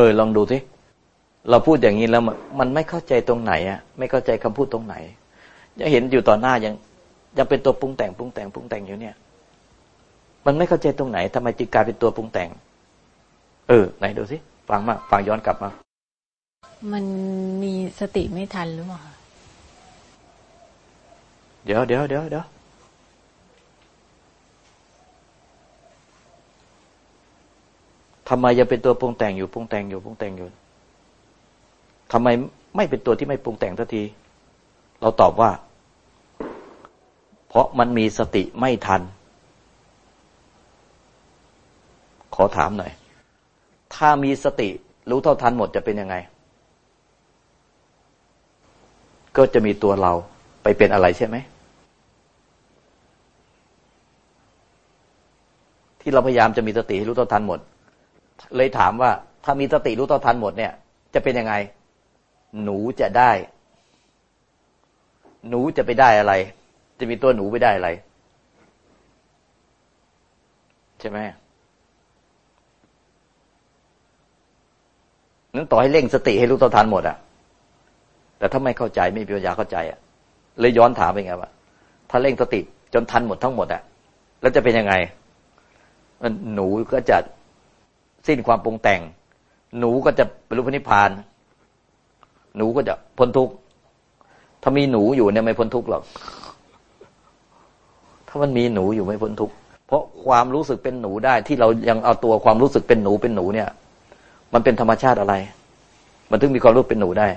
ออลองดูสิเราพูดอย่างนี้แล้วมันไม่เข้าใจตรงไหนอะ ไม่เข้าใจคำพูดตรงไหนยังเห็นอยู่ต่อหน้ายังยังเป็นตัวปรุงแต่งปรุงแต่งปรุงแต่งอยู่เนี่ย มันไม่เข้าใจตรงไหนทำไมจึงกลายเป็นตัวปรุงแต่ง เออ ไหนดูสิฟังมาฟังย้อนกลับมา มันมีสติไม่ทันหรือเปล่าเดี๋ยวเดี๋ยวเดี๋ยวเดี๋ยว ทำไมยังเป็นตัวปรุงแต่งอยู่ปรุงแต่งอยู่ปรุงแต่งอยู่ทำไมไม่เป็นตัวที่ไม่ปรุงแต่งทันที เราตอบว่า เพราะมันมีสติไม่ทัน ขอถามหน่อย ถ้ามีสติรู้เท่าทันหมดจะเป็นยังไง ก็จะมีตัวเราไปเป็นอะไรใช่ไหมที่เราพยายามจะมีสติรู้เท่าทันหมด เลยถามว่าถ้ามีสติรู้เท่าทันหมดเนี่ย จะเป็นยังไง หนูจะได้ หนูจะไปได้อะไร จะมีตัวหนูไปได้อะไร ใช่ไหมนั้นต่อให้เร่งสติให้รู้ตัวทันหมดอะแต่ถ้าไม่เข้าใจไม่มีปัญญาเข้าใจอะเลยย้อนถามไปไงว่าถ้าเร่งสติจนทันหมดทั้งหมดอะแล้วจะเป็นยังไงหนูก็จะ สิ้นความปรุงแต่ง หนูก็จะบรรลุพระนิพพาน หนูก็จะพ้นทุกข์ถ้ามีหนูอยู่เนี่ยไม่พ้นทุกข์หรอกถ้ามันมีหนูอยู่ไม่พ้นทุกข์เพราะความรู้สึกเป็นหนูได้ที่เรายังเอาตัวความรู้สึกเป็นหนูเป็นหนูเนี่ย มันเป็นธรรมชาติอะไร มันถึงมีความรู้เป็นหนูได้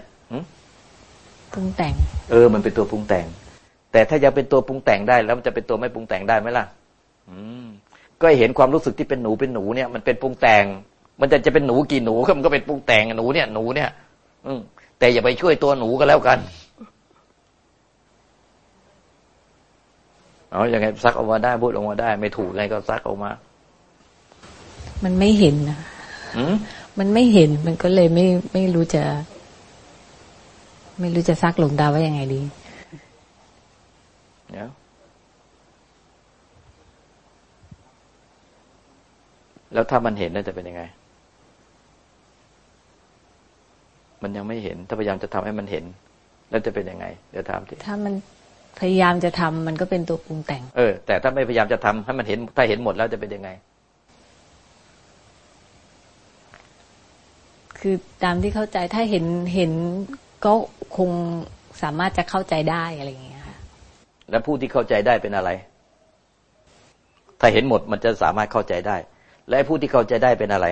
ปรุงแต่ง เออ มันเป็นตัวปรุงแต่ง แต่ถ้ายังเป็นตัวปรุงแต่งได้ แล้วมันจะเป็นตัวไม่ปรุงแต่งได้ไหมล่ะ อืม ก็เห็นความรู้สึกที่เป็นหนูเป็นหนูเนี่ยมันเป็นปรุงแต่ง มันจะจะเป็นหนูกี่หนูมันก็เป็นปรุงแต่งหนูเนี่ยหนูเนี่ย อืมแต่อย่าไปช่วยตัวหนูก็แล้วกันเอาอย่างไงซักออกมาได้พูดออกมาได้ ไม่ถูกไงก็ซักออกมา มันไม่เห็นนะมันไม่เห็นมันก็เลยไม่ไม่รู้จะ ไม่รู้จะซักหลงดาวว่ายังไงดี เดี๋ยว แล้วถ้ามันเห็นน่าจะเป็นยังไง มันยังไม่เห็น ถ้าพยายามจะทำให้มันเห็น แล้วจะเป็นยังไง เดี๋ยวถามทีถ้ามันพยายามจะทำมันก็เป็นตัวปรุงแต่ง เออ แต่ถ้าไม่พยายามจะทำให้มันเห็น ถ้าเห็นหมดแล้วจะเป็นยังไง คือตามที่เข้าใจถ้าเห็นเห็นก็คงสามารถจะเข้าใจได้อะไรอย่างเงี้ยค่ะ แล้วผู้ที่เข้าใจได้เป็นอะไร ถ้าเห็นหมดมันจะสามารถเข้าใจได้ และผู้ที่เข้าใจได้เป็นอะไร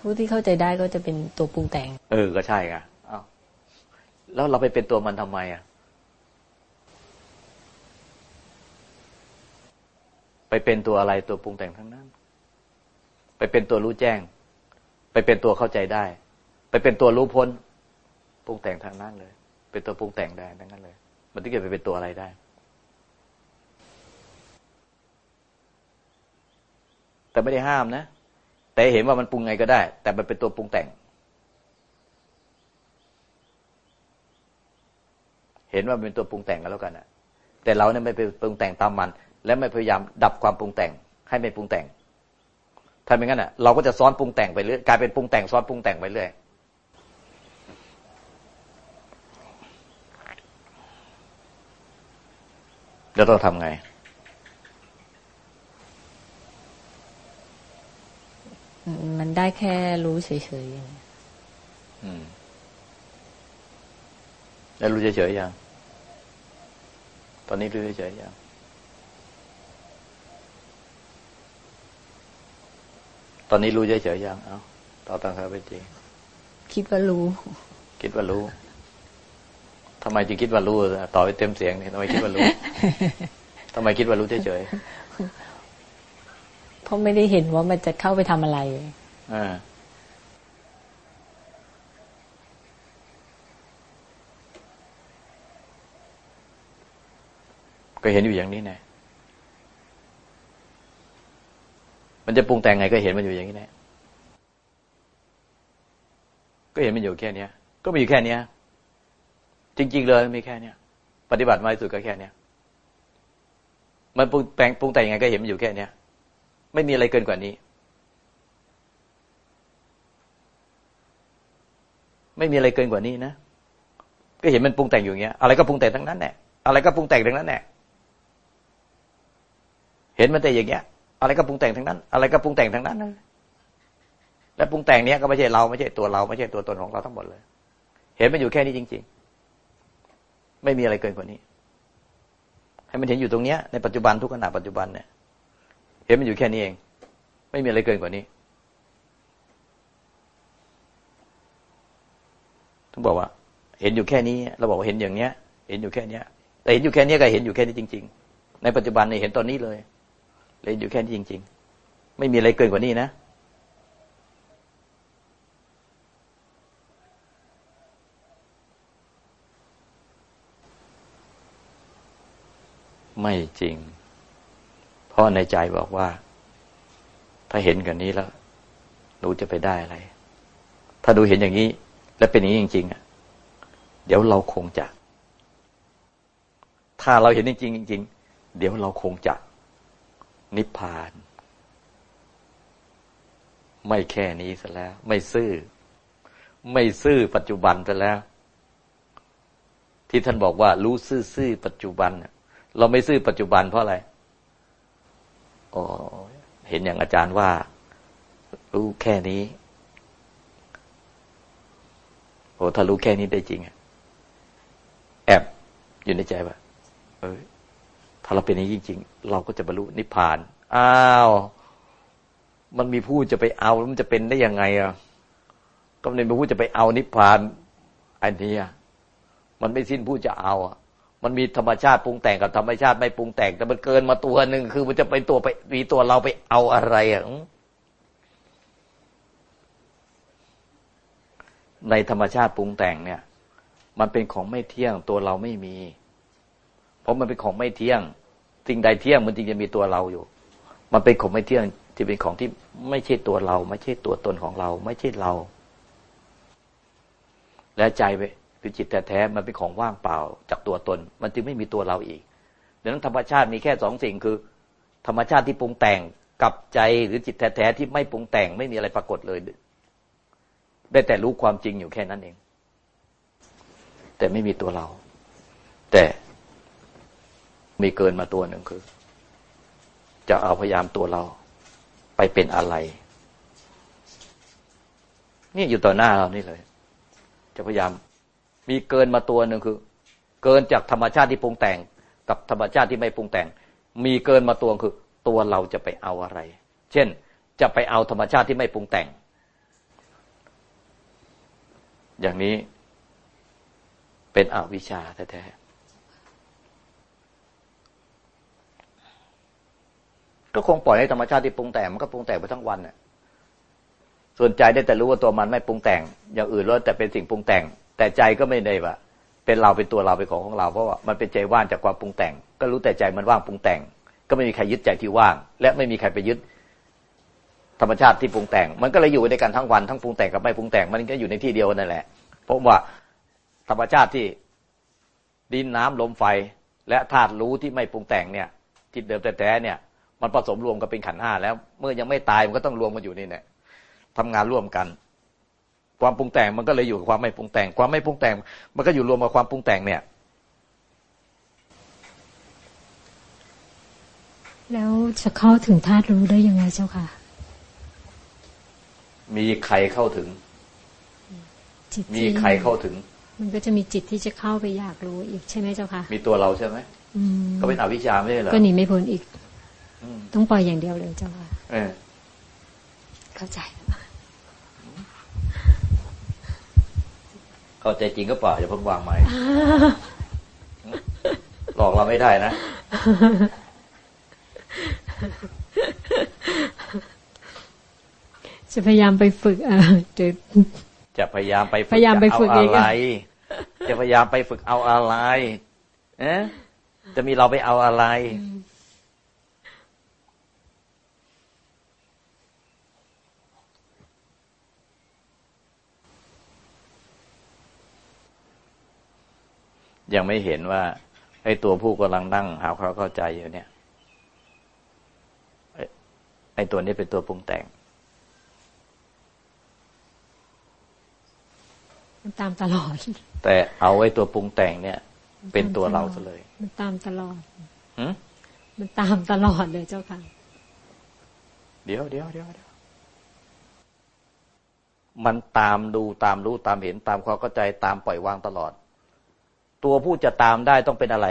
ผู้ที่เข้าใจได้ก็จะเป็นตัวปรุงแต่ง เออก็ใช่ไงอ้าวแล้วเราไปเป็นตัวมันทำไมอะ ไปเป็นตัวอะไรตัวปรุงแต่งทั้งนั้น ไปเป็นตัวรู้แจ้ง ไปเป็นตัวเข้าใจได้ ไปเป็นตัวรู้พ้นปรุงแต่งทางนั้นเลย เป็นตัวปรุงแต่งได้ทั้งนั้นเลย มันที่จะไปเป็นตัวอะไรได้ แต่ไม่ได้ห้ามนะ แต่เห็นว่ามันปรุงไงก็ได้ แต่มันเป็นตัวปรุงแต่ง เห็นว่าเป็นตัวปรุงแต่งกันแล้วกันนะแต่เราเนี่ยไม่ไปปรุงแต่งตามมัน และไม่พยายามดับความปรุงแต่ง ให้ไม่ปรุงแต่งถ้าไม่งั้นอะเราก็จะซ้อนปรุงแต่งไปเรื่อยกลายเป็นปรุงแต่งซ้อนปรุงแต่งไปเรื่อยแล้วเราทำไง มันได้แค่รู้เฉยๆอย่างนี้แล้วรู้เฉยๆยัง ตอนนี้รู้เฉยๆยัง ตอนนี้รู้เฉยๆยัง เอาต่อตังครับไปจริง คิดว่ารู้ คิดว่ารู้ทำไมจึงคิดว่ารู้ ต่อไปเต็มเสียงนี่ทำไมคิดว่ารู้ทำไมคิดว่ารู้เฉยๆ ราะไม่ได้เห็นว่ามันจะเข้าไปทำอะไรอ่าก็เห็นอยู่อย่างนี้ไงมันจะปรุงแต่งไงก็เห็นมันอยู่อย่างนี้แน่ก็เห็นมันอยู่แค่เนี้ย ก็มีอยู่แค่เนี้ย จริง ๆ เลยมีแค่เนี้ย ปฏิบัติมาสุดก็แค่เนี้ย มันปรุงแต่งปรุงแต่งยังไงก็เห็นมันอยู่แค่เนี้ย ไม่มีอะไรเกินกว่านี้ ไม่มีอะไรเกินกว่านี้นะก็เห็นมันปรุงแต่งอยู่อย่างเงี้ย อะไรก็ปรุงแต่งทั้งนั้นแหละอะไรก็ปรุงแต่งทั้งนั้นแหละเห็นมันแต่อย่างเงี้ย อะไรก็ปรุงแต่งทั้งนั้น อะไรก็ปรุงแต่งทั้งนั้นและปรุงแต่งเนี้ยก็ไม่ใช่เราไม่ใช่ตัวเราไม่ใช่ตัวตนของเราทั้งหมดเลย เห็นมันอยู่แค่นี้จริง ๆ ไม่มีอะไรเกินกว่านี้ ให้มันเห็นอยู่ตรงเนี้ยในปัจจุบันทุกขณะปัจจุบันเนี่ย ห็นมันอยู่แค่นี้เอง ไม่มีอะไรเกินกว่านี้ต้องบอกว่า เห็นอยู่แค่นี้ เราบอกว่าเห็นอย่างเนี้ย เห็นอยู่แค่เนี้ย แต่เห็นอยู่แค่นี้ก็เห็นอยู่แค่นี้จริง ๆ ในปัจจุบันเนี่ยเห็นตอนนี้เลยเลยอยู่แค่นี้จริง ๆ ไม่มีอะไรเกินกว่านี้นะไม่จริง เพราะในใจบอกว่า ถ้าเห็นกันนี้แล้วหนูจะไปได้อะไร ถ้าดูเห็นอย่างนี้ และเป็นอย่างนี้จริงๆอะ เดี๋ยวเราคงจะ ถ้าเราเห็นจริงๆจริงๆเดี๋ยวเราคงจะนิพพาน ไม่แค่นี้ซะแล้ว ไม่ซื่อ ไม่ซื่อปัจจุบันซะแล้ว ที่ท่านบอกว่า รู้ซื่อๆปัจจุบันเราไม่ซื่อปัจจุบันเพราะอะไร อ๋อเห็นอย่างอาจารย์ว่า รู้แค่นี้โอ้ถ้ารู้แค่นี้ได้จริงแอบอยู่ในใจว่าเออถ้าเราเป็นอย่างนี้จริงๆเราก็จะบรรลุนิพพาน อ้าวมันมีผู้จะไปเอามันจะเป็นได้ยังไงอะก็ในผู้จะไปเอานิพพานอันนี้มันไม่สิ้นผู้จะเอาอะ มันมีธรรมชาติปรุงแต่งกับธรรมชาติไม่ปรุงแต่ง แต่มันเกินมาตัวหนึ่งคือมันจะไปตัวไปมีตัวเราไปเอาอะไรอะในธรรมชาติปรุงแต่งเนี่ย มันเป็นของไม่เที่ยงตัวเราไม่มี เพราะมันเป็นของไม่เที่ยง สิ่งใดเที่ยงมันจึงจะมีตัวเราอยู่ มันเป็นของไม่เที่ยงที่เป็นของที่ไม่ใช่ตัวเรา ไม่ใช่ตัวตนของเรา ไม่ใช่เรา และใจไป คือจิตแท้ๆมันเป็นของว่างเปล่าจากตัวตน มันจึงไม่มีตัวเราอีกดังนั้นธรรมชาติมีแค่สองสิ่งคือ ธรรมชาติที่ปรุงแต่งกับใจหรือจิตแท้ๆที่ไม่ปรุงแต่งไม่มีอะไรปรากฏเลย ได้แต่รู้ความจริงอยู่แค่นั้นเอง แต่ไม่มีตัวเรา แต่มีเกินมาตัวหนึ่งคือ จะเอาพยายามตัวเราไปเป็นอะไรนี่อยู่ต่อหน้าเรานี่เลย จะพยายาม มีเกินมาตัวหนึ่งคือ เกินจากธรรมชาติที่ปรุงแต่ง กับธรรมชาติที่ไม่ปรุงแต่ง มีเกินมาตัวคือ ตัวเราจะไปเอาอะไร เช่น จะไปเอาธรรมชาติที่ไม่ปรุงแต่ง อย่างนี้เป็นอวิชชาแท้ๆก็คงปล่อยให้ธรรมชาติที่ปรุงแต่งมันก็ปรุงแต่งไปทั้งวันน่ะส่วนใจได้แต่รู้ว่าตัวมันไม่ปรุงแต่ง อย่างอื่นล้วแต่เป็นสิ่งปรุงแต่ง แต่ใจก็ไม่ได้ว่า เป็นเราเป็นตัวเราเป็นของของเราเพราะว่ามันเป็นใจว่างจากความปรุงแต่ง ก็รู้แต่ใจมันว่างปรุงแต่ง ก็ไม่มีใครยึดใจที่ว่าง และไม่มีใครไปยึดธรรมชาติที่ปรุงแต่ง มันก็เลยอยู่ในการทั้งวันทั้งปรุงแต่งกับไม่ปรุงแต่งมันก็อยู่ในที่เดียวนั่นแหละเพราะว่าธรรมชาติที่ดินน้ำลมไฟ และธาตุรู้ที่ไม่ปรุงแต่งเนี่ย จิตเดิมแต่แต่เนี่ย มันผสมรวมกันเป็นขันห้าแล้ว เมื่อยังไม่ตายมันก็ต้องรวมกันอยู่นี่แหละทำงานร่วมกัน ความปรุงแต่งมันก็เลยอยู่กับความไม่ปรุงแต่ง ความไม่ปรุงแต่ง มันก็อยู่รวมกับความปรุงแต่งเนี่ย แล้วจะเข้าถึงธาตุรู้ได้ยังไงเจ้าค่ะ มีใครเข้าถึง มีใครเข้าถึง มันก็จะมีจิตที่จะเข้าไปอยากรู้อีกใช่ไหมเจ้าค่ะ มีตัวเราใช่ไหมก็เป็นอวิชชาไม่ใช่เหรอก็หนีไม่พ้นอีกต้องปล่อยอย่างเดียวเลยเจ้าค่ะเข้าใจ เข้าใจจริงก็เปล่าอย่าเพิ่งวางไม้หลอกเราไม่ได้นะ จะพยายามไปฝึกอะจะพยายามไปพยายามไปฝึกอะไร จะพยายามไปฝึกเอาอะไรเอ๊ะจะมีเราไปเอาอะไร ยังไม่เห็นว่าไอ้ตัวผู้กำลังนั่ง หาเขาเข้าใจอยู่เนี่ยไอ้ตัวนี้เป็นตัวปรุงแต่ง มันตามตลอด แต่เอาไว้ตัวปรุงแต่งเนี่ย เป็นตัวเราซะเลย มันตามตลอดหืมันตามตลอดเลยเจ้าค่ะ เดี๋ยวเดี๋ยวเดี๋ยวเดี๋ยวมันตามดูตามรู้ตามเห็นตามความเข้าใจตามปล่อยวางตลอด ตัวผู้จะตามได้ต้องเป็นอะไร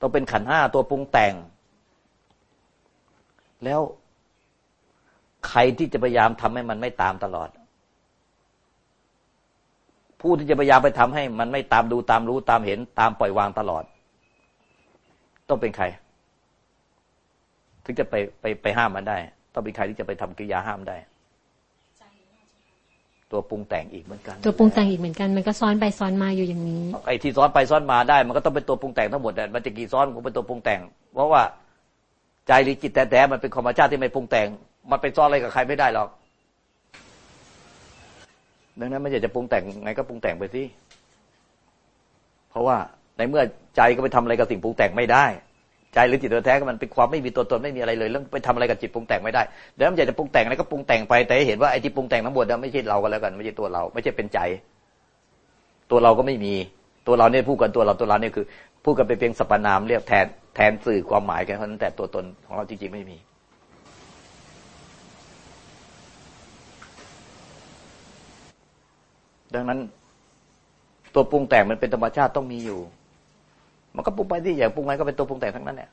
ต้องเป็นขันห้าตัวปรุงแต่ง แล้วใครที่จะพยายามทำให้มันไม่ตามตลอด ผู้ที่จะพยายามไปทำให้ มันไม่ตามดูตามรู้ตามเห็น ตามปล่อยวางตลอด ต้องเป็นใคร ถึงจะไปไปไปห้ามมันได้ ต้องเป็นใครที่จะไปทำกิริยาห้ามได้ ตัวปรุงแต่งอีกเหมือนกัน ตัวปรุงแต่งอีกเหมือนกันมันก็ซ้อนไปซ้อนมาอยู่อย่างนี้ไอ้ที่ซ้อนไปซ้อนมาได้ มันก็ต้องเป็นตัวปรุงแต่งทั้งหมดแต่มันจะกี่ซ้อนก็เป็นตัวปรุงแต่ง เพราะว่าใจหรือจิตแต่แต่มันเป็นธรรมชาติที่ไม่ปรุงแต่ง มันไปซ้อนอะไรกับใครไม่ได้หรอกดังนั้นไม่อยากจะปรุงแต่งไงก็ปรุงแต่งไปสิเพราะว่าในเมื่อใจก็ไปทำอะไรกับสิ่งปรุงแต่งไม่ได้ ใจหรือจิตตัวแท้ก็มันเป็นความไม่มีตัวตนไม่มีอะไรเลยแล้วไปทำอะไรกับจิตปรุงแต่งไม่ได้เดี๋ยวมันอยากจะปรุงแต่งอะไรก็ปรุงแต่งไปแต่เห็นว่าไอ้ที่ปรุงแต่งทั้งหมดนั้นไม่ใช่เราก็แล้วกันไม่ใช่ตัวเรา ไม่ใช่เป็นใจ ตัวเราก็ไม่มีตัวเราเนี่ยพูดกันตัวเราตัวเราเนี่ยคือพูดกันไปเพียงสรรพนามเรียกแทนแทนสื่อความหมายกันเท่านั้นแต่ตัวตนของเราจริงๆไม่มีดังนั้น ตัวปรุงแต่งมันเป็นธรรมชาติต้องมีอยู่ มันก็ปรุงไปที่อย่ากปรุงไงก็เป็นตัวปรุงแต่งทั้งนั้นเนี่ย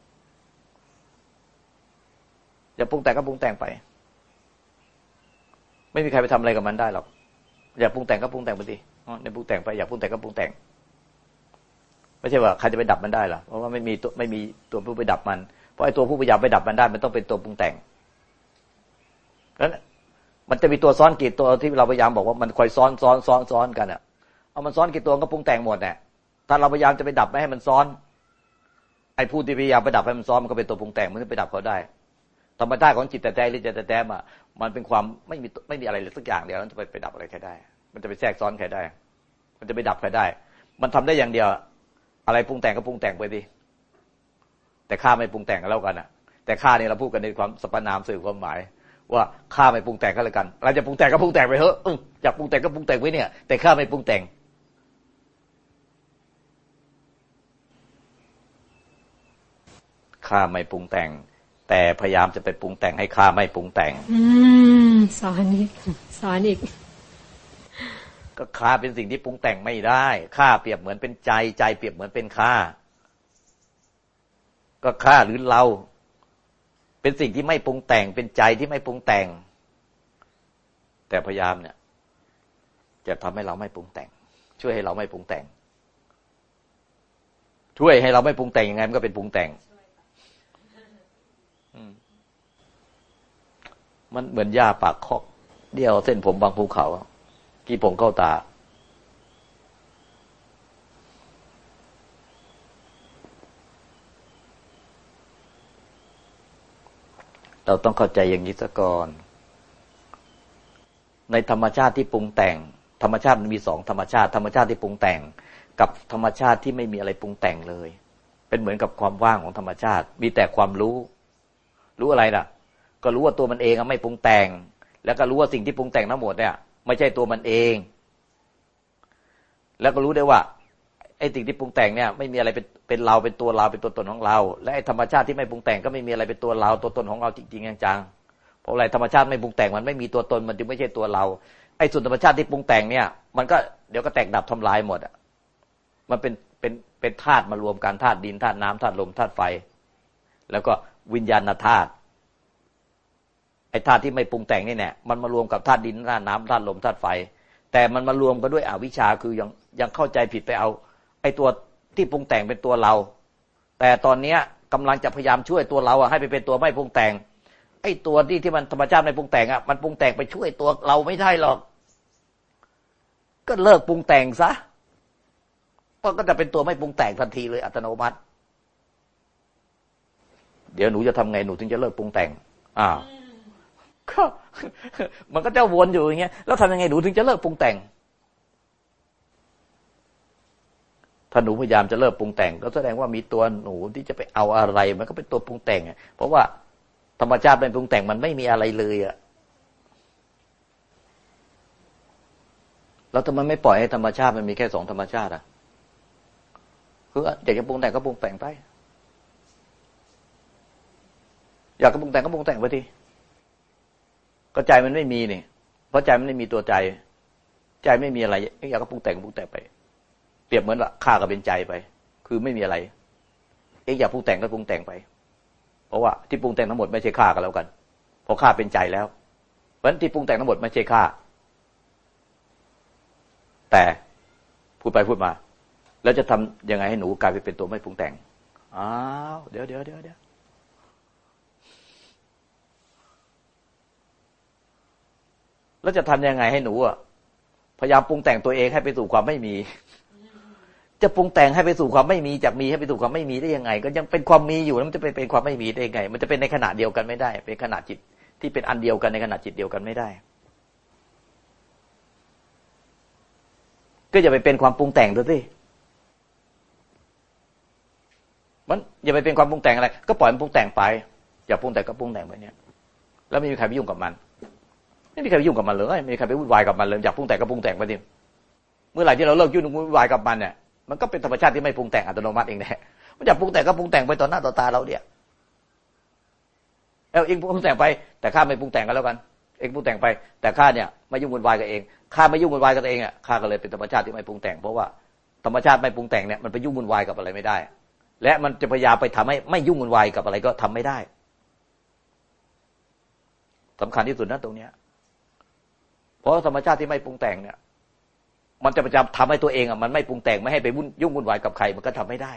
อยากปรุงแต่งก็ปรุงแต่งไป ไม่มีใครไปทำอะไรกับมันได้หรอกอยากปรุงแต่งก็ปรุงแต่งไปสิในปรุงแต่งไปอยากปรุงแต่งก็ปรุงแต่ง ไม่ใช่ว่าใครจะไปดับมันได้หรอเพราะว่าไม่มีตัวไม่มีตัวผู้ไปดับมัน เพราะไอ้ตัวผู้พยายามไปดับมันได้ มันต้องเป็นตัวปรุงแต่งแล้วมันจะมีตัวซ้อนกี่ตัวที่เราพยายามบอกว่ามันคอยซ้อนซ้อนซ้อนซ้อนกันอะเอามันซ้อนกี่ตัวก็ปรุงแต่งหมดเนี่ย ถ้าเราพยายามจะไปดับไม่ให้มันซ้อน ไอ้ผู้ที่พยายามไปดับให้มันซ้อนมันก็เป็นตัวปรุงแต่งมันก็ไปดับเขาได้ธรรมชาติของจิตแต่ใจหรือจิตแต่แท้มามันเป็นความไม่มีไม่มีอะไรเลยสักอย่างเดียวมันจะไปไปดับอะไรใครได้ มันจะไปแทรกซ้อนใครได้ มันจะไปดับใครได้ มันทำได้อย่างเดียว อะไรปรุงแต่งก็ปรุงแต่งไปดิแต่ข้าไม่ปรุงแต่งกันแล้วกันอะ แต่ข้าเนี่ยเราพูดกันในความสปนามสื่อความหมาย ว่าข้าไม่ปรุงแต่งกันเลยกันเราจะปรุงแต่งก็ปรุงแต่งไปเถอะอยากปรุงแต่งก็ปรุงแต่งไว้เนี่ย แต่ข้าไม่ปรุงแต่ง ข้าไม่ปรุงแต่ง แต่พยายามจะไปปรุงแต่งให้ข้าไม่ปรุงแต่ง อืมสอนอีกสอนอีก ก็ข้าเป็นสิ่งที่ปรุงแต่งไม่ได้ข้าเปรียบเหมือนเป็นใจ ใจเปรียบเหมือนเป็นข้าก็ข้าหรือเรา เป็นสิ่งที่ไม่ปรุงแต่ง เป็นใจที่ไม่ปรุงแต่ง แต่พยายามเนี่ย จะทำให้เราไม่ปรุงแต่ง ช่วยให้เราไม่ปรุงแต่งช่วยให้เราไม่ปรุงแต่งยังไงมันก็เป็นปรุงแต่ง มันเหมือนหญ้าปากคอกเดี่ยวเส้นผมบางภูเขากี่ผงเข้าตา เราต้องเข้าใจอย่างนี้ซะก่อน ในธรรมชาติที่ปรุงแต่ง ธรรมชาติมันมีสองธรรมชาติ ธรรมชาติที่ปรุงแต่ง กับธรรมชาติที่ไม่มีอะไรปรุงแต่งเลย เป็นเหมือนกับความว่างของธรรมชาติ มีแต่ความรู้ รู้อะไรล่ะ ก็รู้ว่าตัวมันเองไม่ปรุงแต่ง แล้วก็รู้ว่าสิ่งที่ปรุงแต่งทั้งหมดเนี่ย ไม่ใช่ตัวมันเอง แล้วก็รู้ได้ว่าไอ้สิ่งที่ปรุงแต่งเนี่ยไม่มีอะไรเป็นเป็นเราเป็นตัวเราเป็นตัวตนของเรา และไอ้ธรรมชาติที่ไม่ปรุงแต่งก็ไม่มีอะไรเป็นตัวเราตัวตนของเราจริงๆจังๆเพราะอะไรธรรมชาติไม่ปรุงแต่งมันไม่มีตัวตนมันจึงไม่ใช่ตัวเรา ไอ้ส่วนธรรมชาติที่ปรุงแต่งเนี่ย มันก็เดี๋ยวก็แตกดับทำลายหมดอะมันเป็นเป็นเป็นธาตุมารวมกันธาตุดินธาตุน้ำธาตุลมธาตุไฟ แล้วก็วิญญาณธาตุ ไอ้ธาตุที่ไม่ปรุงแต่งนี่แน่มันมารวมกับธาตุดินธาตุน้ำธาตุลมธาตุไฟ แต่มันมารวมกันด้วยอวิชชาคือยังยังเข้าใจผิดไปเอา ไอ้ตัวที่ปรุงแต่งเป็นตัวเรา แต่ตอนเนี้ยกำลังจะพยายามช่วยตัวเราอะให้ไปเป็นตัวไม่ปรุงแต่ง ไอ้ตัวที่ที่มันธรรมชาติไม่ปรุงแต่งอะมันปรุงแต่งไปช่วยตัวเราไม่ได้หรอก ก็เลิกปรุงแต่งซะก็จะเป็นตัวไม่ปรุงแต่งทันทีเลยอัตโนมัติ เดี๋ยวหนูจะทำไงหนูถึงจะเลิกปรุงแต่ง อ่า ก็มันก็จะวนอยู่อย่างเงี้ยแล้วทำยังไงหนูถึงจะเลิกปรุงแต่ง ถ้าหนูพยายามจะเลิกปรุงแต่ง ก็แสดงว่ามีตัวหนูที่จะไปเอาอะไร มันก็เป็นตัวปรุงแต่งเพราะว่าธรรมชาติเป็นปรุงแต่งมันไม่มีอะไรเลยอะแล้วทำไมไม่ปล่อยให้ธรรมชาติมันมีแค่สองธรรมชาติอะคืออยากจะปรุงแต่งก็ปรุงแต่งไปอยากจะปรุงแต่งก็ปรุงแต่งไปที ก็ใจมันไม่มีนี่เพราะใจมันไม่มีตัวใจ ใจไม่มีอะไรอยากก็ปรุงแต่งปรุงแต่งไป เปรียบเหมือนว่าข้าก็เป็นใจไป คือไม่มีอะไร เอ๊ะอยากปรุงแต่งก็ปรุงแต่งไป เพราะว่าที่ปรุงแต่งทั้งหมดไม่ใช่ข้ากันแล้วกันเพราะข้าเป็นใจแล้วเพราะฉะนั้นที่ปรุงแต่งทั้งหมดไม่ใช่ข้าแต่พูดไปพูดมา แล้วจะทำยังไงให้หนูกลายไปเป็นตัวไม่ปรุงแต่งอ้าวเดี๋ยวเดี๋ยวเดี๋ยวเดี๋ยว แล้วจะทำยังไงให้หนูอะพยายามปรุงแต่งตัวเองให้ไปสู่ความไม่มี จะปรุงแต่งให้ไปสู่ความไม่มีจากมีให้ไปสู่ความไม่มีได้ยังไง ก็ยังเป็นความมีอยู่แล้วมันจะไปเป็นความไม่มีได้ยังไง มันจะเป็นในขณะเดียวกันไม่ได้ เป็นขณะจิตที่เป็นอันเดียวกันในขณะจิตเดียวกันไม่ได้ ก็อย่าไปเป็นความปรุงแต่งดูสิมันอย่าไปเป็นความปรุงแต่งอะไร ก็ปล่อยมันปรุงแต่งไป อย่าปรุงแต่งก็ปรุงแต่งไปเนี่ย แล้วไม่มีใครไปยุ่งกับมัน ไม่มีใครไปยุ่งกับมันเลยไม่มีใครไปวุ่นวายกับมันเลยอยากปรุงแต่งก็ปรุงแต่งไปดิเมื่อไหร่ที่เราเลิกยุ่งวุ่นวายกับมันเนี่ยมันก็เป็นธรรมชาติที่ไม่ปรุงแต่งอัตโนมัติเองแหละมันอยากปรุงแต่งก็ปรุงแต่งไปต่อหน้าต่อตาเราเนี่ยเอาเองปรุงแต่งไป แต่ข้าไม่ปรุงแต่งกันแล้วกัน เองปรุงแต่งไป แต่ข้าเนี่ยไม่ยุ่งวุ่นวายกับเองข้าไม่ยุ่งวุ่นวายกับเองอะข้าก็เลยเป็นธรรมชาติที่ไม่ปรุงแต่งเพราะว่าธรรมชาติไม่ปรุงแต่งเนี่ยมันไปยุ่งวุ่นวายกับอะไรไม่ได้ และมันจะพยายามไปทำให้ไม่ยุ่งวุ่นวายกับอะไรก็ทำไม่ได้สำคัญที่สุดนะตรงเนี้ย เพราะธรรมชาติที่ไม่ปรุงแต่งเนี่ย มันจะพยายามทำให้ตัวเองอะมันไม่ปรุงแต่งไม่ให้ไปยุ่งวุ่นวายกับใครมันก็ทำไม่ได้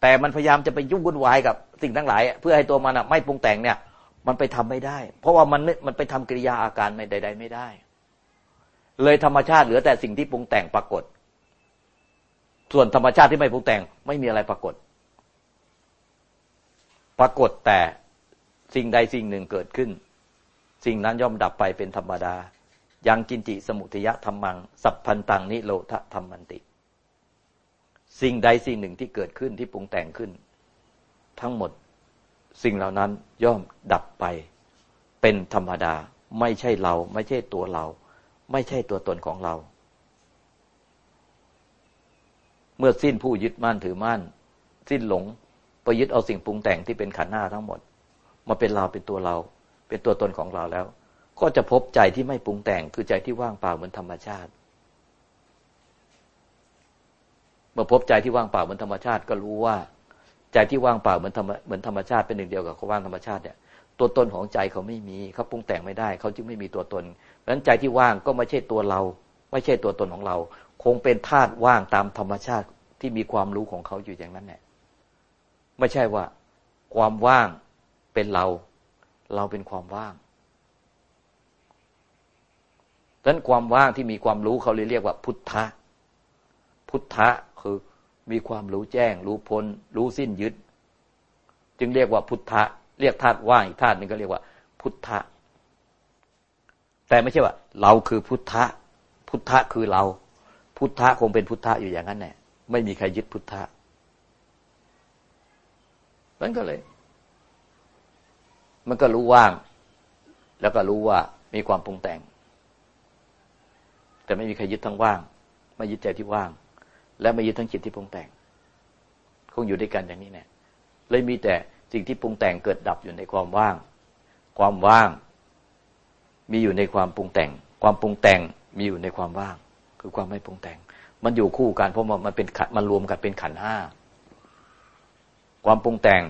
แต่มันพยายามจะไปยุ่งวุ่นวายกับสิ่งทั้งหลาย เพื่อให้ตัวมันอะไม่ปรุงแต่งเนี่ย มันไปทำไม่ได้ เพราะว่ามันมันไปทำกิริยาอาการไม่ใดๆไม่ได้ เลยธรรมชาติเหลือแต่สิ่งที่ปรุงแต่งปรากฏ ส่วนธรรมชาติที่ไม่ปรุงแต่ง ไม่มีอะไรปรากฏ ปรากฏแต่สิ่งใดสิ่งหนึ่งเกิดขึ้น สิ่งนั้นย่อมดับไปเป็นธรรมดา ยังกินจิสมุทยะธรรมัง สัพพันตังนิโรธธรรมันติ สิ่งใดสิ่งหนึ่งที่เกิดขึ้นที่ปรุงแต่งขึ้น ทั้งหมดสิ่งเหล่านั้นย่อมดับไป เป็นธรรมดา ไม่ใช่เรา ไม่ใช่ตัวเรา ไม่ใช่ตัวตนของเรา เมื่อสิ้นผู้ยึดมั่นถือมั่น สิ้นหลงไปยึดเอาสิ่งปรุงแต่งที่เป็นขันธ์หน้าทั้งหมด มาเป็นเราเป็นตัวเรา เป็นตัวตนของเราแล้ว ก็จะพบใจที่ไม่ปรุงแต่งคือใจที่ว่างเปล่าเหมือนธรรมชาติ เมื่อพบใจที่ว่างเปล่าเหมือนธรรมชาติ ก็รู้ว่า ใจที่ว่างเปล่าเหมือนธรรมเหมือนธรรมชาติเป็นหนึ่งเดียวกับเขาว่างธรรมชาติเนี่ยตัวตนของใจเขาไม่มีเขาปรุงแต่งไม่ได้ เขาจึงไม่มีตัวตนเพราะฉะนั้นใจที่ว่างก็ไม่ใช่ตัวเรา ไม่ใช่ตัวตนของเรา คงเป็นธาตุว่างตามธรรมชาติที่มีความรู้ของเขาอยู่อย่างนั้นแหละไม่ใช่ว่า ความว่างเป็นเรา เราเป็นความว่างดังนั้นความว่างที่มีความรู้เขาเลยเรียกว่าพุทธะ พุทธะคือมีความรู้แจ้ง รู้พ้น รู้สิ้นยึด จึงเรียกว่าพุทธะ เรียกธาตุว่างอีกธาตุนึงก็เรียกว่า พุทธะ แต่ไม่ใช่ว่า เราคือพุทธะ พุทธะคือเรา พุทธะคงเป็นพุทธะอยู่อย่างนั้นแหละไม่มีใครยึดพุทธะมันก็เลย มันก็รู้ว่าง แล้วก็รู้ว่ามีความปรุงแต่ง แต่ไม่มีใครยึดทั้งว่าง ไม่ยึดใจที่ว่าง และไม่ยึดทั้งจิตที่ปรุงแต่ง คงอยู่ด้วยกันอย่างนี้เนี่ยเลยมีแต่สิ่งที่ปรุงแต่งเกิดดับอยู่ในความว่าง ความว่าง มีอยู่ในความปรุงแต่ง ความปรุงแต่งมีอยู่ในความว่าง คือความไม่ปรุงแต่ง มันอยู่คู่กันเพราะมันเป็นมันรวมกันเป็นขันห้าความปรุงแต่ง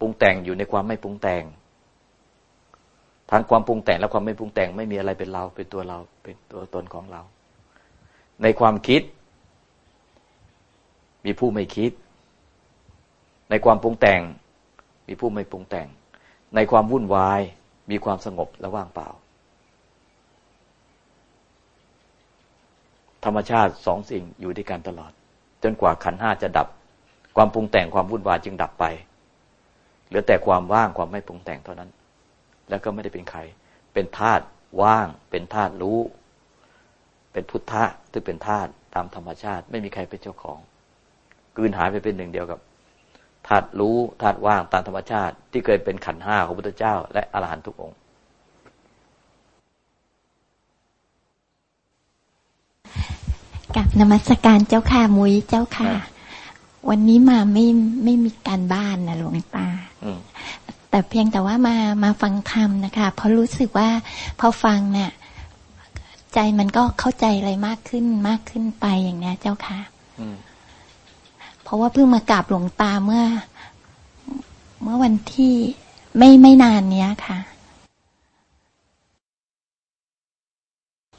ปรุงแต่งอยู่ในความไม่ปรุงแต่ง ทั้งความปรุงแต่งและความไม่ปรุงแต่งไม่มีอะไรเป็นเรา เป็นตัวเรา เป็นตัวตนของเรา ในความคิด มีผู้ไม่คิด ในความปรุงแต่ง มีผู้ไม่ปรุงแต่ง ในความวุ่นวาย มีความสงบและว่างเปล่า ธรรมชาติสองสิ่งอยู่ด้วยกันตลอด จนกว่าขันห้าจะดับ ความปรุงแต่งความวุ่นวายจึงดับไป เหลือแต่ความว่างความไม่ปรุงแต่งเท่านั้น แล้วก็ไม่ได้เป็นใคร เป็นธาตุว่าง เป็นธาตุรู้ เป็นพุทธะที่เป็นธาตุตามธรรมชาติ ไม่มีใครเป็นเจ้าของกืนหายไปเป็นหนึ่งเดียวกับธาตุรู้ธาตุว่างตามธรรมชาติ ที่เคยเป็นขันห้าของพุทธเจ้า และอรหันตุกองค์กับนมัสการเจ้าค่ะมุ้ยเจ้าค่ะ วันนี้มาไม่ไม่มีการบ้านนะหลวงตา แต่เพียงแต่ว่ามามาฟังธรรมนะคะเพราะรู้สึกว่าพอฟังเนี่ยใจมันก็เข้าใจอะไรมากขึ้นมากขึ้นไปอย่างนี้เจ้าค่ะเพราะว่าเพิ่งมากราบหลวงตาเมื่อ เมื่อวันที่ไม่ไม่นานเนี้ยค่ะ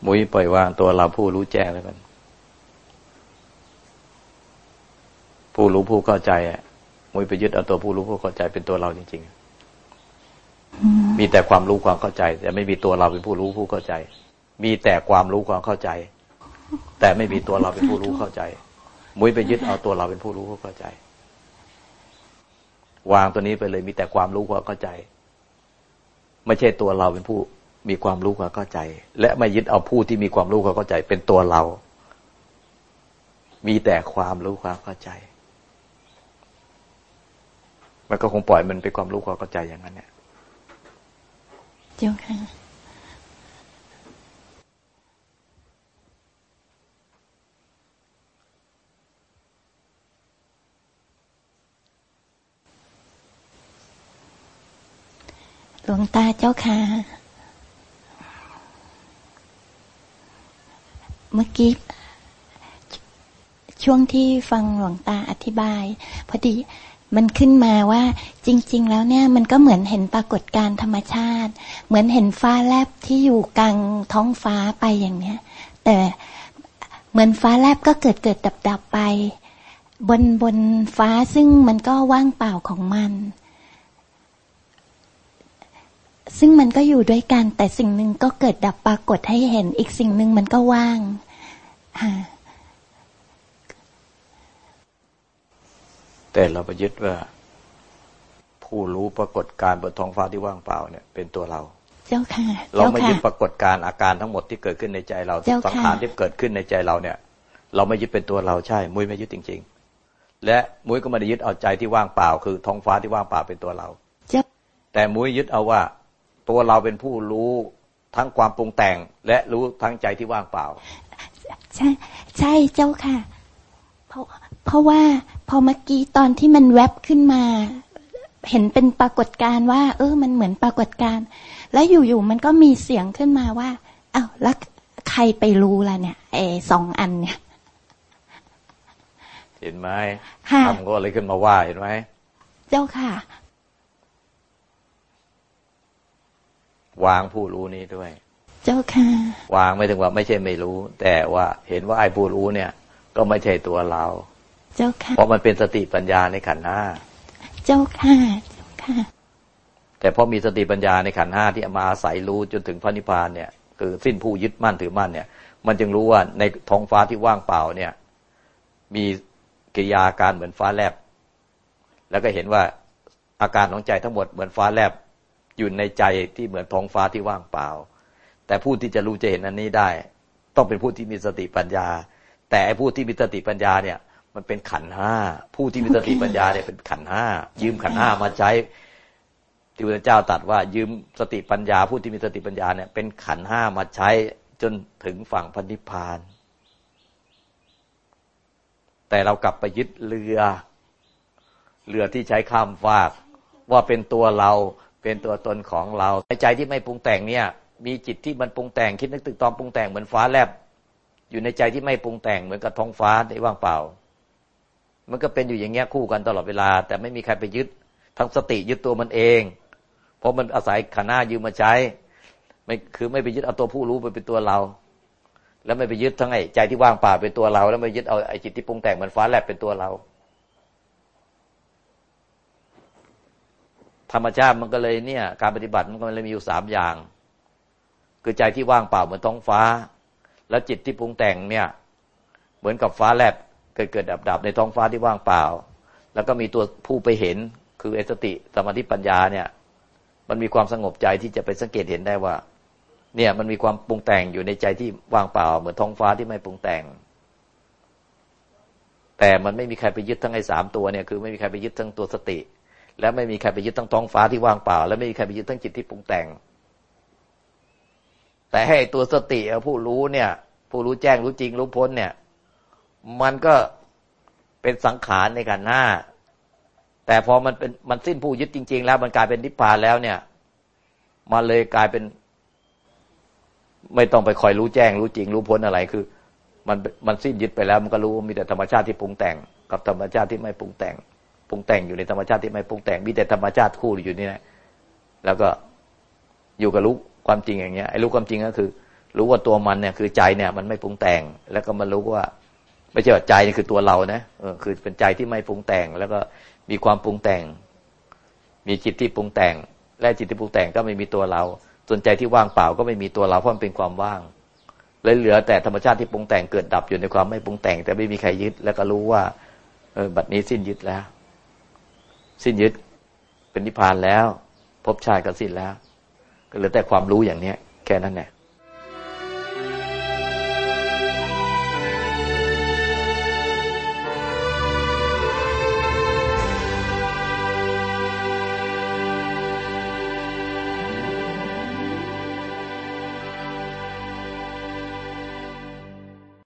มุ้ยปล่อยวางตัวเราผู้รู้แจ้งแล้วกันผู้รู้ผู้เข้าใจอะมุ้ยไปยึดเอาตัวผู้รู้ผู้เข้าใจเป็นตัวเราจริงๆ มีแต่ความรู้ความเข้าใจ แต่ไม่มีตัวเราเป็นผู้รู้ผู้เข้าใจ มีแต่ความรู้ความเข้าใจ แต่ไม่มีตัวเราเป็นผู้รู้เข้าใจ มุ้ยไปยึดเอาตัวเราเป็นผู้รู้ผู้เข้าใจ วางตัวนี้ไปเลย มีแต่ความรู้ความเข้าใจ ไม่ใช่ตัวเราเป็นผู้มีความรู้ความเข้าใจ และไม่ยึดเอาผู้ที่มีความรู้ความเข้าใจ เป็นตัวเรา มีแต่ความรู้ความเข้าใจ มันก็คงปล่อยมันเป็นความรู้ความเข้าใจอย่างนั้นเนี่ย เจ้าค่ะหลวงตาเจ้าค่ะ เมื่อกี้ช่วงที่ฟังหลวงตาอธิบาย พอดี มันขึ้นมาว่าจริง ๆ แล้วเนี่ยมันก็เหมือนเห็นปรากฏการธรรมชาติ เหมือนเห็นฟ้าแลบที่อยู่กลางท้องฟ้าไปอย่างเนี้ย แต่เหมือนฟ้าแลบก็เกิดเกิดดับดับไป บนบนฟ้าซึ่งมันก็ว่างเปล่าของมัน ซึ่งมันก็อยู่ด้วยกัน แต่สิ่งหนึ่งก็เกิดดับปรากฏให้เห็นอีกสิ่งหนึ่งมันก็ว่างค่ะ แต่เราไปยึดว่า ผู้รู้ปรากฏการบนท้องฟ้าที่ว่างเปล่าเนี่ย เป็นตัวเรา เจ้าค่ะ เราไม่ยึดปรากฏการอาการทั้งหมดที่เกิดขึ้นในใจเราสังขารที่เกิดขึ้นในใจเราเนี่ย เราไม่ยึดเป็นตัวเราใช่ มุ้ยไม่ยึดจริง ๆ และมุ้ยก็ไม่ได้ยึดเอาใจที่ว่างเปล่า คือท้องฟ้าที่ว่างเปล่าเป็นตัวเราแต่มุ้ยยึดเอาว่า ตัวเราเป็นผู้รู้ทั้งความปรุงแต่ง และรู้ทั้งใจที่ว่างเปล่า ใช่ ใช่เจ้าค่ะเพราะ เพราะว่าพอเมื่อกี้ตอนที่มันแวบขึ้นมา เห็นเป็นปรากฏการว่า เออ มันเหมือนปรากฏการ แล้วอยู่ๆมันก็มีเสียงขึ้นมาว่าอ้าวแล้วใครไปรู้ล่ะเนี่ยเอสองอันเนี่ย เห็นไหมทำก็อะไรขึ้นมาว่าเห็นไหมเจ้าค่ะ วางผู้รู้นี้ด้วย เจ้าค่ะ วางไม่ถึงว่าไม่ใช่ไม่รู้ แต่ว่าเห็นว่าไอ้ผู้รู้เนี่ย ก็ไม่ใช่ตัวเรา เจ้าค่ะเพราะมันเป็นสติปัญญาในขันห้าเจ้าค่ะเจ้าค่ะ แต่พอมีสติปัญญาในขันห้าที่มาอาศัยรู้จนถึงพระนิพพานเนี่ย คือสิ้นผู้ยึดมั่นถือมั่นเนี่ย มันจึงรู้ว่าในท้องฟ้าที่ว่างเปล่าเนี่ย มีกิริยาการเหมือนฟ้าแลบ แล้วก็เห็นว่าอาการของใจทั้งหมดเหมือนฟ้าแลบอยู่ในใจที่เหมือนท้องฟ้าที่ว่างเปล่า แต่ผู้ที่จะรู้จะเห็นอันนี้ได้ ต้องเป็นผู้ที่มีสติปัญญา แต่ไอ้ผู้ที่มีสติปัญญาเนี่ย มันเป็นขันห้าผู้ที่มีสติปัญญาเนี่ยเป็นขันห้ายืมขันห้ามาใช้ที่พระเจ้าตรัสว่ายืมสติปัญญา ผู้ที่มีสติปัญญาเนี่ยเป็นขันห้ามาใช้จนถึงฝั่งพันธิพานแต่เรากลับไปยึดเรือ เรือที่ใช้ข้ามฟาก ว่าเป็นตัวเราเป็นตัวตนของเราในใจที่ไม่ปรุงแต่งเนี่ย มีจิตที่มันปรุงแต่งคิดนึกตึกตอมปรุงแต่งเหมือนฟ้าแลบอยู่ในใจที่ไม่ปรุงแต่งเหมือนกับท้องฟ้าในว่างเปล่า มันก็เป็นอยู่อย่างเงี้ยคู่กันตลอดเวลา แต่ไม่มีใครไปยึด ทั้งสติยึดตัวมันเอง เพราะมันอาศัยขาน้ายืมมาใช้ไม่คือไม่ไปยึดเอาตัวผู้รู้ไปเป็นตัวเรา แล้วไม่ไปยึดทั้งไอ้ใจที่ว่างเปล่าเป็นตัวเรา แล้วไม่ยึดเอาไอ้จิตที่ปรุงแต่งมันฟ้าแลบเป็นตัวเรา ธรรมชาติมันก็เลยเนี่ย การปฏิบัติมันก็เลยมีอยู่สามอย่าง คือใจที่ว่างเปล่าเหมือนท้องฟ้า แล้วจิตที่ปรุงแต่งเนี่ย เหมือนกับฟ้าแลบ เกิดเกิดดับดับในท้องฟ้าที่ว่างเปล่า แล้วก็มีตัวผู้ไปเห็นคือเอสติสมาธิปัญญาเนี่ย มันมีความสงบใจที่จะไปสังเกตเห็นได้ว่า เนี่ยมันมีความปรุงแต่งอยู่ในใจที่ว่างเปล่า เหมือนท้องฟ้าที่ไม่ปรุงแต่ง แต่มันไม่มีใครไปยึดทั้งไอ้สามตัวเนี่ยคือไม่มีใครไปยึดทั้งตัวสติ และไม่มีใครไปยึดทั้งท้องฟ้าที่ว่างเปล่า และไม่มีใครไปยึดทั้งจิตที่ปรุงแต่ง แต่ให้ตัวสติผู้รู้เนี่ย ผู้รู้แจ้งรู้จริงรู้พ้นเนี่ย มันก็เป็นสังขารในการหน้าแต่พอมันเป็นมันสิ้นผู้ยึดจริง ๆ แล้ว มันกลายเป็นนิพพานแล้วเนี่ย มันเลยกลายเป็น ไม่ต้องไปคอยรู้แจ้ง รู้จริง รู้พ้นอะไรคือ มันมันสิ้นยึดไปแล้ว มันก็รู้มีแต่ธรรมชาติที่ปรุงแต่ง กับธรรมชาติที่ไม่ปรุงแต่งปรุงแต่งอยู่ในธรรมชาติที่ไม่ปรุงแต่งมีแต่ธรรมชาติคู่อยู่นี่แหละแล้วก็อยู่กับรู้ความจริงอย่างเงี้ยไอ้รู้ความจริงก็คือ รู้ว่าตัวมันเนี่ยคือใจเนี่ย มันไม่ปรุงแต่ง แล้วก็มารู้ว่า ไม่ใช่ว่าใจนี่คือตัวเรานะเออคือเป็นใจที่ไม่ปรุงแต่ง แล้วก็มีความปรุงแต่ง มีจิตที่ปรุงแต่ง และจิตที่ปรุงแต่งก็ไม่มีตัวเรา ส่วนใจที่ว่างเปล่าก็ไม่มีตัวเราเพราะมันเป็นความว่างเลยเหลือแต่ธรรมชาติที่ปรุงแต่งเกิดดับอยู่ในความไม่ปรุงแต่ง แต่ไม่มีใครยึด แล้วก็รู้ว่า เออบัดนี้สิ้นยึดแล้ว สิ้นยึดเป็นนิพพานแล้ว พบชาติก็สิ้นแล้ว ก็เหลือแต่ความรู้อย่างเนี้ย แค่นั้นแหละ